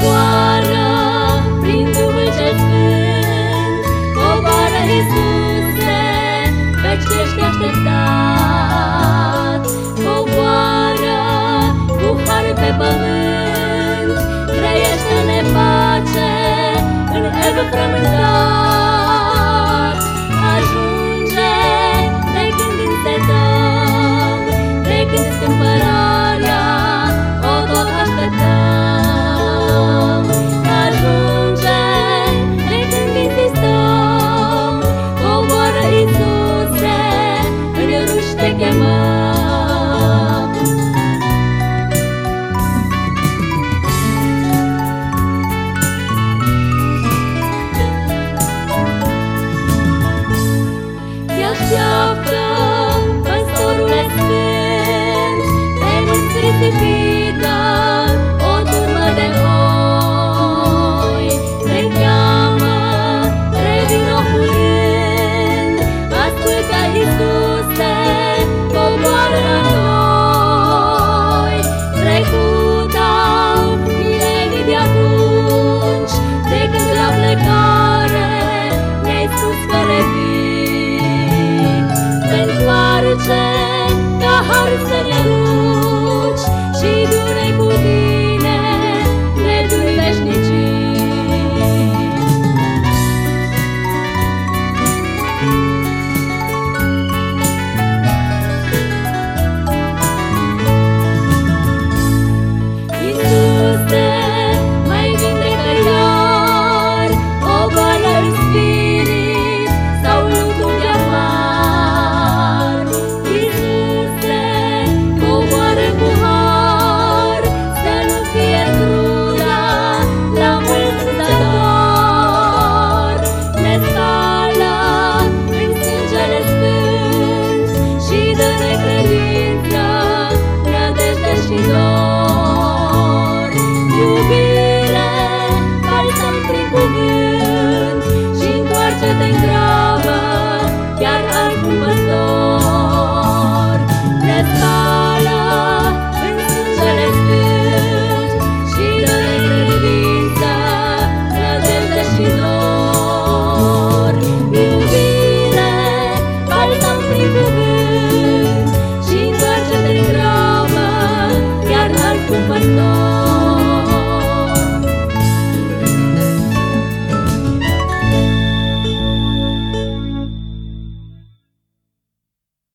Bois. que más. dulce, ca har să ne duci și du-ne putin.